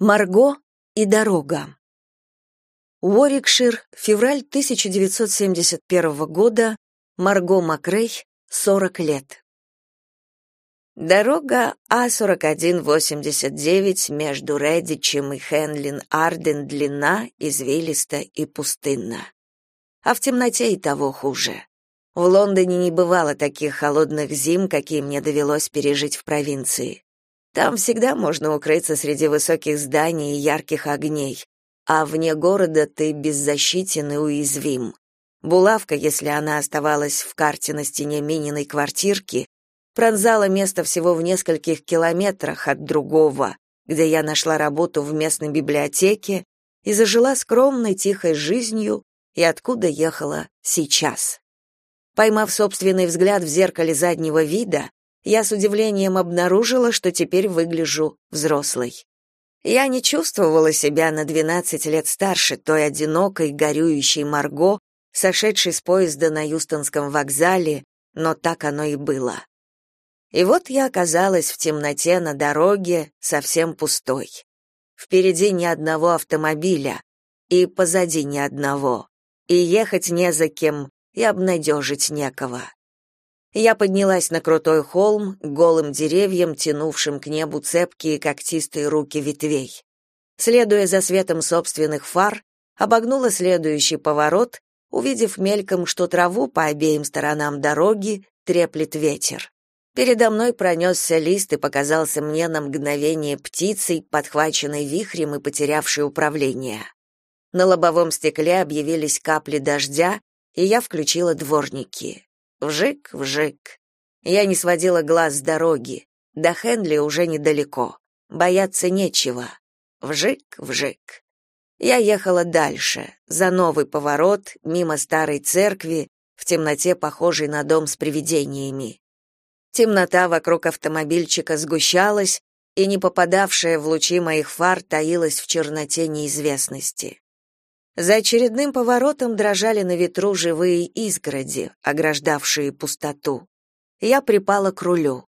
Марго и дорога. Уорикшир, февраль 1971 года, Марго Макрей, 40 лет. Дорога А4189 между Редичем и Хенлин-Арден длинна, извилиста и пустынна. А в темноте и того хуже. В Лондоне не бывало таких холодных зим, какие мне довелось пережить в провинции. Там всегда можно укрыться среди высоких зданий и ярких огней, а вне города ты беззащитен и уязвим. Булавка, если она оставалась в карте на стене Мининой квартирки, пронзала место всего в нескольких километрах от другого, где я нашла работу в местной библиотеке и зажила скромной тихой жизнью, и откуда ехала сейчас. Поймав собственный взгляд в зеркале заднего вида, я с удивлением обнаружила, что теперь выгляжу взрослой. Я не чувствовала себя на 12 лет старше той одинокой, горюющей Марго, сошедшей с поезда на Юстонском вокзале, но так оно и было. И вот я оказалась в темноте на дороге, совсем пустой. Впереди ни одного автомобиля, и позади ни одного, и ехать не за кем, и обнадежить некого. Я поднялась на крутой холм, голым деревьям, тянувшим к небу цепкие когтистые руки ветвей. Следуя за светом собственных фар, обогнула следующий поворот, увидев мельком, что траву по обеим сторонам дороги треплет ветер. Передо мной пронесся лист и показался мне на мгновение птицей, подхваченной вихрем и потерявшей управление. На лобовом стекле объявились капли дождя, и я включила дворники. Вжик, вжик. Я не сводила глаз с дороги. До Хенли уже недалеко. Бояться нечего. Вжик, вжик. Я ехала дальше, за новый поворот, мимо старой церкви, в темноте похожей на дом с привидениями. Темнота вокруг автомобильчика сгущалась, и не попадавшая в лучи моих фар таилась в черноте неизвестности. За очередным поворотом дрожали на ветру живые изгороди, ограждавшие пустоту. Я припала к рулю.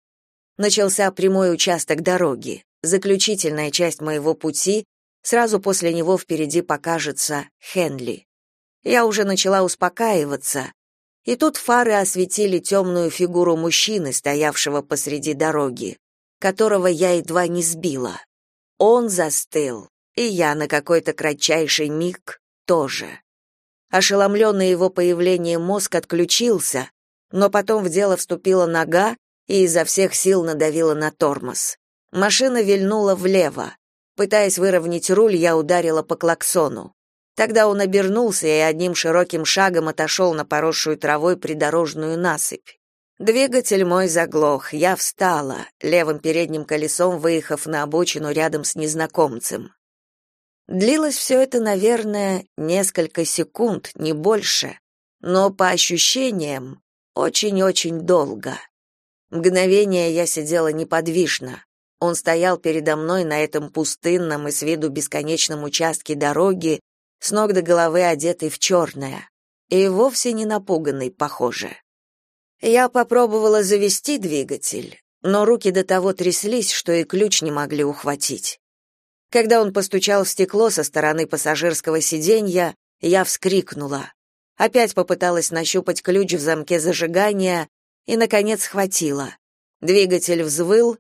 Начался прямой участок дороги, заключительная часть моего пути, сразу после него впереди покажется Хенли. Я уже начала успокаиваться, и тут фары осветили темную фигуру мужчины, стоявшего посреди дороги, которого я едва не сбила. Он застыл, и я на какой-то кратчайший миг тоже. Ошеломленный его появлением мозг отключился, но потом в дело вступила нога и изо всех сил надавила на тормоз. Машина вильнула влево. Пытаясь выровнять руль, я ударила по клаксону. Тогда он обернулся и одним широким шагом отошел на поросшую травой придорожную насыпь. Двигатель мой заглох, я встала, левым передним колесом выехав на обочину рядом с незнакомцем. Длилось все это, наверное, несколько секунд, не больше, но по ощущениям очень-очень долго. Мгновение я сидела неподвижно. Он стоял передо мной на этом пустынном и с виду бесконечном участке дороги, с ног до головы одетый в черное, и вовсе не напуганный, похоже. Я попробовала завести двигатель, но руки до того тряслись, что и ключ не могли ухватить. Когда он постучал в стекло со стороны пассажирского сиденья, я вскрикнула. Опять попыталась нащупать ключ в замке зажигания и, наконец, схватила. Двигатель взвыл,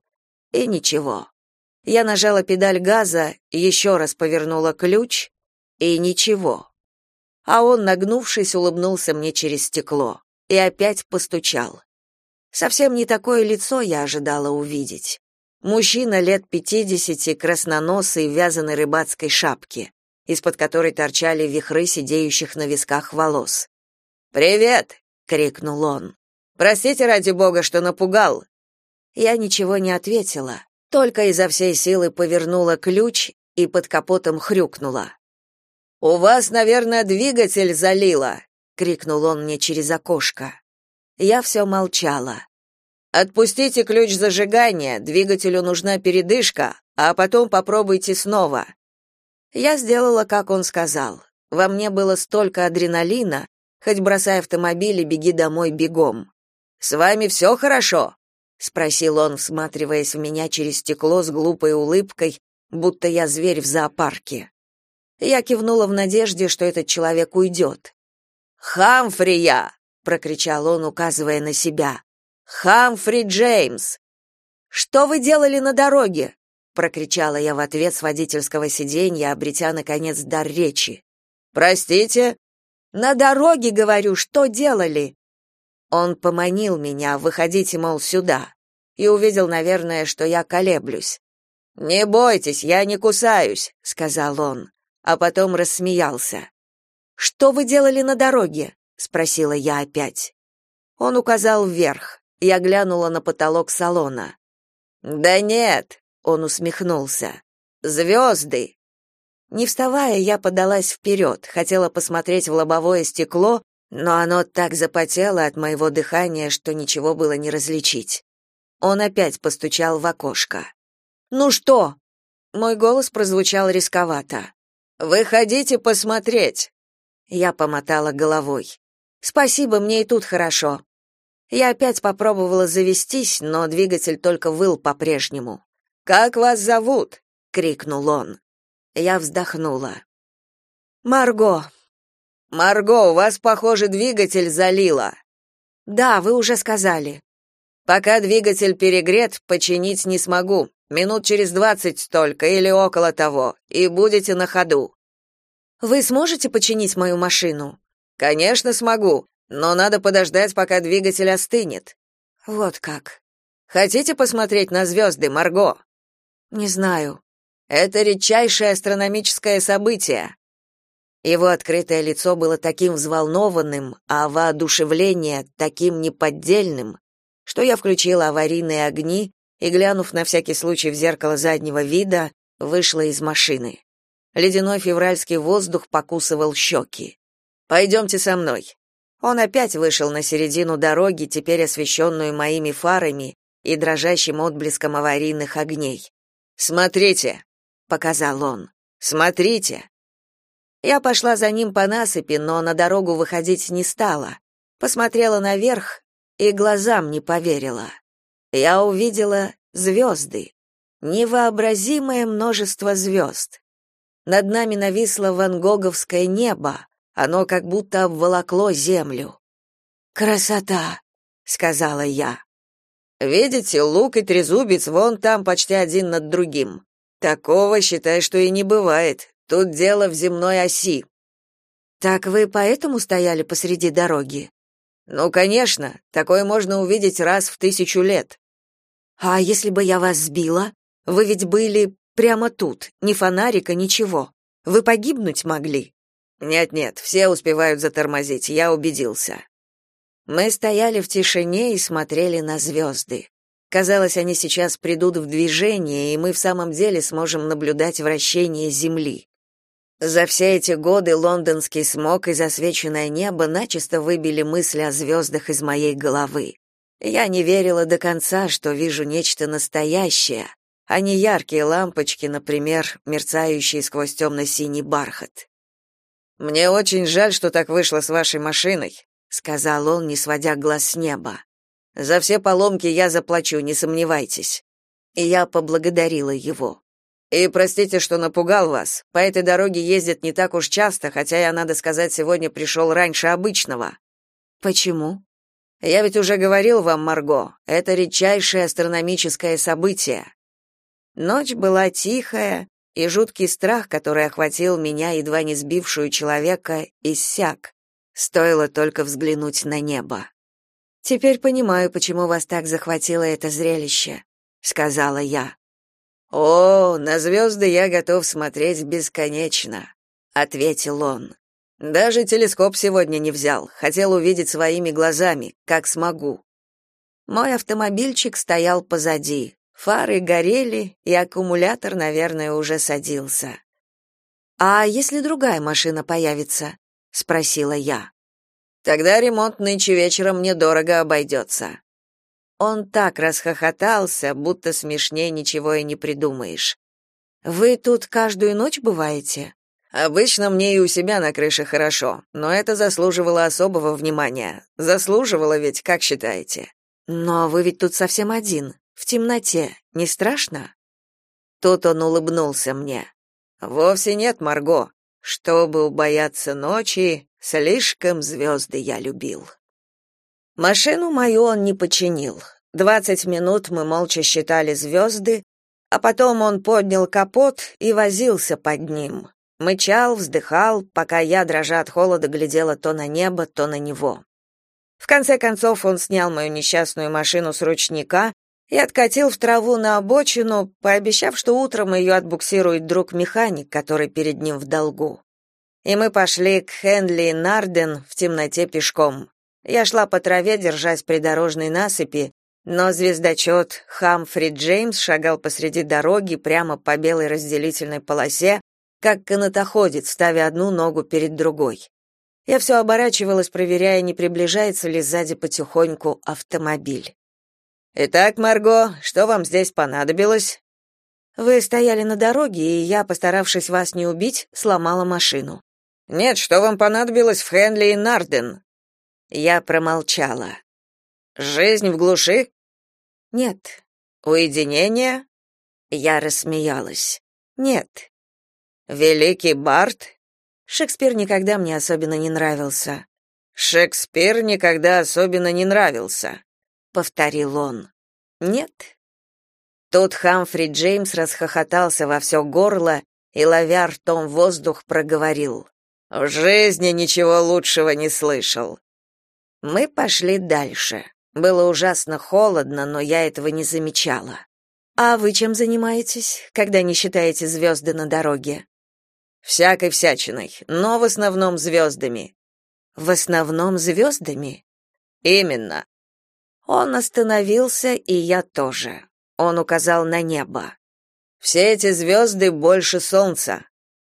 и ничего. Я нажала педаль газа, еще раз повернула ключ, и ничего. А он, нагнувшись, улыбнулся мне через стекло и опять постучал. Совсем не такое лицо я ожидала увидеть. Мужчина лет пятидесяти, красноносый, в вязаной рыбацкой шапке, из-под которой торчали вихры сидеющих на висках волос. «Привет!» — крикнул он. «Простите ради бога, что напугал!» Я ничего не ответила, только изо всей силы повернула ключ и под капотом хрюкнула. «У вас, наверное, двигатель залило!» — крикнул он мне через окошко. Я все молчала. Отпустите ключ зажигания, двигателю нужна передышка, а потом попробуйте снова. Я сделала, как он сказал. Во мне было столько адреналина, хоть бросай автомобиль и беги домой бегом. С вами все хорошо? спросил он, всматриваясь в меня через стекло с глупой улыбкой, будто я зверь в зоопарке. Я кивнула в надежде, что этот человек уйдет. «Хамфрия!» — прокричал он, указывая на себя. «Хамфри Джеймс!» «Что вы делали на дороге?» — прокричала я в ответ с водительского сиденья, обретя, наконец, дар речи. «Простите?» «На дороге, говорю, что делали?» Он поманил меня, выходите, мол, сюда, и увидел, наверное, что я колеблюсь. «Не бойтесь, я не кусаюсь», — сказал он, а потом рассмеялся. «Что вы делали на дороге?» — спросила я опять. Он указал вверх. Я глянула на потолок салона. «Да нет», — он усмехнулся. «Звезды». Не вставая, я подалась вперед, хотела посмотреть в лобовое стекло, но оно так запотело от моего дыхания, что ничего было не различить. Он опять постучал в окошко. «Ну что?» Мой голос прозвучал рисковато. «Выходите посмотреть!» Я помотала головой. «Спасибо, мне и тут хорошо». Я опять попробовала завестись, но двигатель только выл по-прежнему. «Как вас зовут?» — крикнул он. Я вздохнула. «Марго», Марго, у вас, похоже, двигатель залило. Да, вы уже сказали. Пока двигатель перегрет, починить не смогу. Минут через двадцать столько или около того, и будете на ходу. Вы сможете починить мою машину? Конечно, смогу, но надо подождать, пока двигатель остынет. Вот как. Хотите посмотреть на звезды, Марго? Не знаю. Это редчайшее астрономическое событие. Его открытое лицо было таким взволнованным, а воодушевление таким неподдельным, что я включила аварийные огни и, глянув на всякий случай в зеркало заднего вида, вышла из машины. Ледяной февральский воздух покусывал щеки. «Пойдемте со мной». Он опять вышел на середину дороги, теперь освещенную моими фарами и дрожащим отблеском аварийных огней. «Смотрите», — показал он, — «смотрите». Я пошла за ним по насыпи, но на дорогу выходить не стала. Посмотрела наверх и глазам не поверила. Я увидела звезды. Невообразимое множество звезд. Над нами нависло ван небо, оно как будто обволокло землю. «Красота!» — сказала я. «Видите, лук и трезубец вон там почти один над другим. Такого, считай, что и не бывает. Тут дело в земной оси. Так вы поэтому стояли посреди дороги? Ну, конечно, такое можно увидеть раз в тысячу лет. А если бы я вас сбила? Вы ведь были прямо тут, ни фонарика, ничего. Вы погибнуть могли. Нет-нет, все успевают затормозить, я убедился. Мы стояли в тишине и смотрели на звезды. Казалось, они сейчас придут в движение, и мы в самом деле сможем наблюдать вращение Земли. За все эти годы лондонский смог и засвеченное небо начисто выбили мысли о звездах из моей головы. Я не верила до конца, что вижу нечто настоящее, а не яркие лампочки, например, мерцающие сквозь темно-синий бархат. «Мне очень жаль, что так вышло с вашей машиной», — сказал он, не сводя глаз с неба. «За все поломки я заплачу, не сомневайтесь». И я поблагодарила его. И простите, что напугал вас. По этой дороге ездят не так уж часто, хотя я, надо сказать, сегодня пришел раньше обычного. Почему? Я ведь уже говорил вам, Марго, это редчайшее астрономическое событие. Ночь была тихая, и жуткий страх, который охватил меня, едва не сбившую человека, иссяк. Стоило только взглянуть на небо. Теперь понимаю, почему вас так захватило это зрелище, сказала я. О, на звезды я готов смотреть бесконечно, ответил он. Даже телескоп сегодня не взял, хотел увидеть своими глазами, как смогу. Мой автомобильчик стоял позади. Фары горели, и аккумулятор, наверное, уже садился. А если другая машина появится? спросила я. Тогда ремонт нынче вечером мне дорого обойдется. Он так расхохотался, будто смешнее ничего и не придумаешь. Вы тут каждую ночь бываете? Обычно мне и у себя на крыше хорошо, но это заслуживало особого внимания. Заслуживало ведь, как считаете? Но вы ведь тут совсем один, в темноте. Не страшно? Тут он улыбнулся мне. Вовсе нет, Марго. Чтобы убояться ночи, слишком звезды я любил. Машину мою он не починил. Двадцать минут мы молча считали звезды, а потом он поднял капот и возился под ним. Мычал, вздыхал, пока я, дрожа от холода, глядела то на небо, то на него. В конце концов он снял мою несчастную машину с ручника и откатил в траву на обочину, пообещав, что утром ее отбуксирует друг-механик, который перед ним в долгу. И мы пошли к Хенли Нарден в темноте пешком. Я шла по траве, держась придорожной насыпи, но звездочет Хамфри Джеймс шагал посреди дороги прямо по белой разделительной полосе, как канатоходец, ставя одну ногу перед другой. Я все оборачивалась, проверяя, не приближается ли сзади потихоньку автомобиль. «Итак, Марго, что вам здесь понадобилось?» «Вы стояли на дороге, и я, постаравшись вас не убить, сломала машину». «Нет, что вам понадобилось в Хенли и Нарден?» Я промолчала. «Жизнь в глуши?» Нет. Уединение? Я рассмеялась. Нет. Великий Барт? Шекспир никогда мне особенно не нравился. Шекспир никогда особенно не нравился, повторил он. Нет. Тут Хамфри Джеймс расхохотался во все горло и ловя ртом воздух проговорил: "В жизни ничего лучшего не слышал". Мы пошли дальше. Было ужасно холодно, но я этого не замечала. А вы чем занимаетесь, когда не считаете звезды на дороге? Всякой всячиной, но в основном звездами». В основном звездами?» Именно. Он остановился, и я тоже. Он указал на небо. Все эти звезды больше солнца.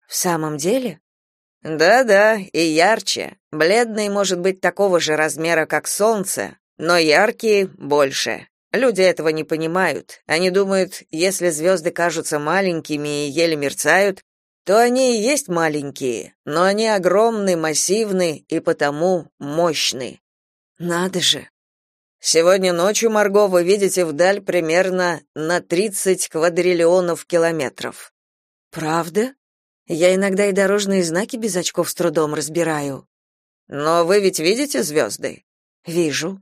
В самом деле? Да-да, и ярче. Бледный может быть такого же размера, как солнце, но яркие больше. Люди этого не понимают. Они думают, если звезды кажутся маленькими и еле мерцают, то они и есть маленькие, но они огромны, массивны и потому мощны. Надо же. Сегодня ночью, Марго, вы видите вдаль примерно на 30 квадриллионов километров. Правда? Я иногда и дорожные знаки без очков с трудом разбираю. Но вы ведь видите звезды?» «Вижу.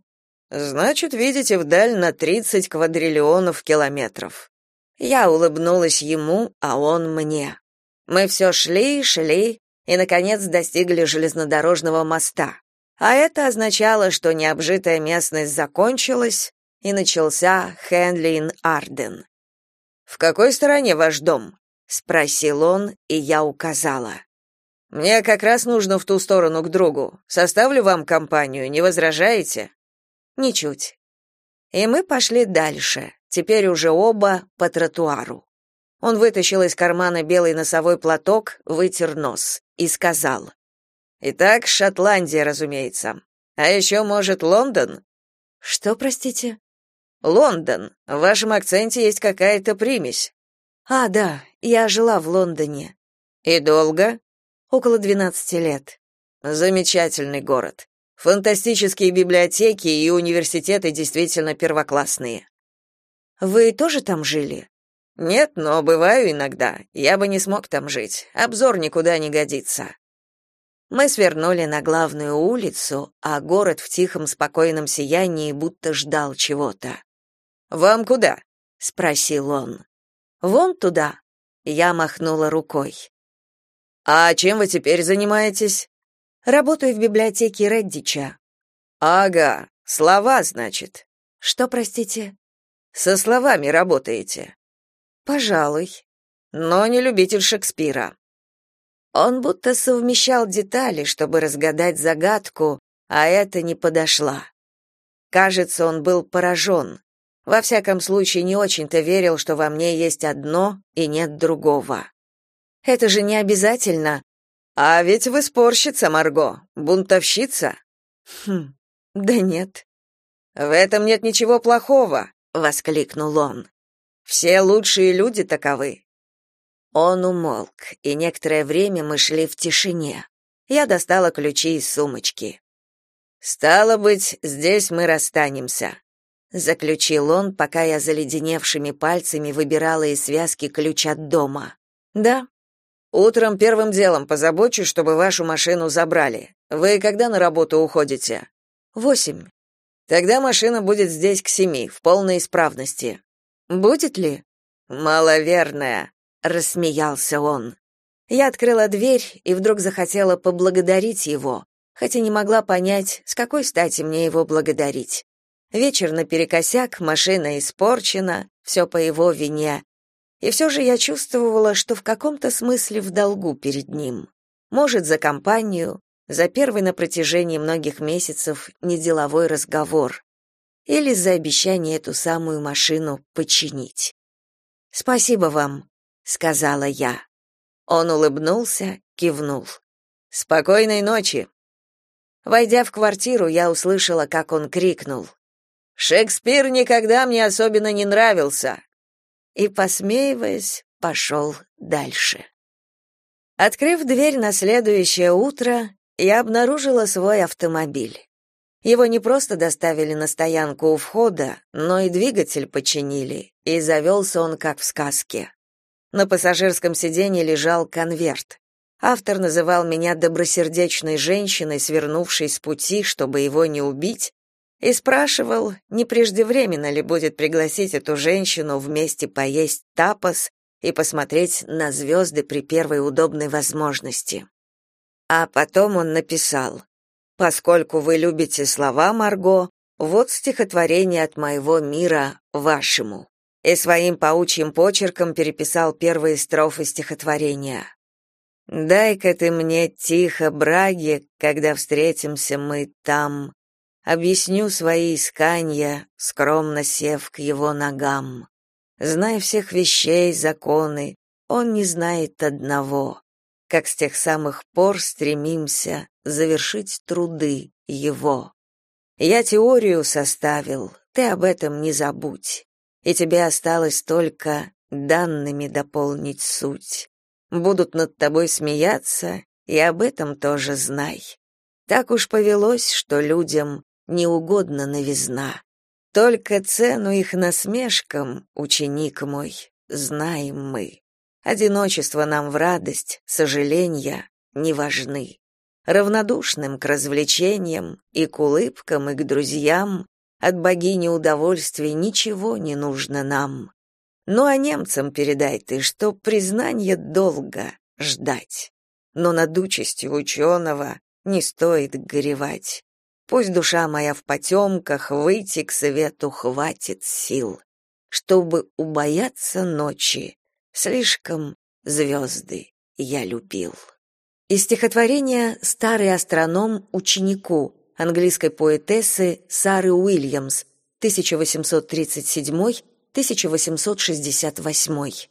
Значит, видите вдаль на 30 квадриллионов километров. Я улыбнулась ему, а он мне. Мы все шли и шли, и наконец достигли железнодорожного моста. А это означало, что необжитая местность закончилась, и начался Хенлин-Арден. В какой стороне ваш дом? спросил он, и я указала. Мне как раз нужно в ту сторону к другу. Составлю вам компанию, не возражаете? Ничуть. И мы пошли дальше, теперь уже оба по тротуару. Он вытащил из кармана белый носовой платок, вытер нос и сказал: "Итак, Шотландия, разумеется. А еще, может, Лондон?" "Что, простите?" "Лондон. В вашем акценте есть какая-то примесь." "А, да, я жила в Лондоне." "И долго?" "Около двенадцати лет." "Замечательный город. Фантастические библиотеки и университеты действительно первоклассные. Вы тоже там жили? Нет, но бываю иногда. Я бы не смог там жить. Обзор никуда не годится. Мы свернули на главную улицу, а город в тихом спокойном сиянии будто ждал чего-то. Вам куда? спросил он. Вон туда. Я махнула рукой. А чем вы теперь занимаетесь? Работаю в библиотеке Реддича. Ага, слова, значит. Что, простите? Со словами работаете. Пожалуй. Но не любитель Шекспира. Он будто совмещал детали, чтобы разгадать загадку, а это не подошла. Кажется, он был поражен. Во всяком случае, не очень-то верил, что во мне есть одно и нет другого. Это же не обязательно а ведь вы спорщица, Марго, бунтовщица. Хм. Да нет. В этом нет ничего плохого, воскликнул он. Все лучшие люди таковы. Он умолк, и некоторое время мы шли в тишине. Я достала ключи из сумочки. Стало быть, здесь мы расстанемся. заключил он, пока я заледеневшими пальцами выбирала из связки ключ от дома. Да. Утром первым делом позабочусь, чтобы вашу машину забрали. Вы когда на работу уходите? Восемь. Тогда машина будет здесь к семи, в полной исправности. Будет ли? Маловерная, рассмеялся он. Я открыла дверь и вдруг захотела поблагодарить его, хотя не могла понять, с какой стати мне его благодарить. Вечер наперекосяк, машина испорчена, все по его вине. И все же я чувствовала, что в каком-то смысле в долгу перед ним. Может, за компанию, за первый на протяжении многих месяцев неделовой разговор. Или за обещание эту самую машину починить. «Спасибо вам», — сказала я. Он улыбнулся, кивнул. «Спокойной ночи». Войдя в квартиру, я услышала, как он крикнул. Шекспир никогда мне особенно не нравился. И посмеиваясь, пошел дальше. Открыв дверь на следующее утро, я обнаружила свой автомобиль. Его не просто доставили на стоянку у входа, но и двигатель починили, и завелся он как в сказке. На пассажирском сиденье лежал конверт. Автор называл меня добросердечной женщиной, свернувшей с пути, чтобы его не убить, и спрашивал, не преждевременно ли будет пригласить эту женщину вместе поесть тапос и посмотреть на звезды при первой удобной возможности. А потом он написал: "Поскольку вы любите слова, Марго, вот стихотворение от моего мира вашему". И своим паучьим почерком переписал первые строфы стихотворения. Дай-ка ты мне тихо браги, когда встретимся мы там, Объясню свои искания, скромно сев к его ногам. Зная всех вещей, законы, он не знает одного, как с тех самых пор стремимся завершить труды его. Я теорию составил, ты об этом не забудь, и тебе осталось только данными дополнить суть. Будут над тобой смеяться, и об этом тоже знай. Так уж повелось, что людям не угодно новизна. Только цену их насмешкам, ученик мой, знаем мы. Одиночество нам в радость, сожаления не важны. Равнодушным к развлечениям и к улыбкам и к друзьям от богини удовольствий ничего не нужно нам. Ну а немцам передай ты, что признание долго ждать. Но над участью ученого не стоит горевать. Пусть душа моя в потемках, выйти к свету хватит сил, чтобы убояться ночи. Слишком звезды я любил. Из стихотворения «Старый астроном ученику» английской поэтессы Сары Уильямс 1837-1868.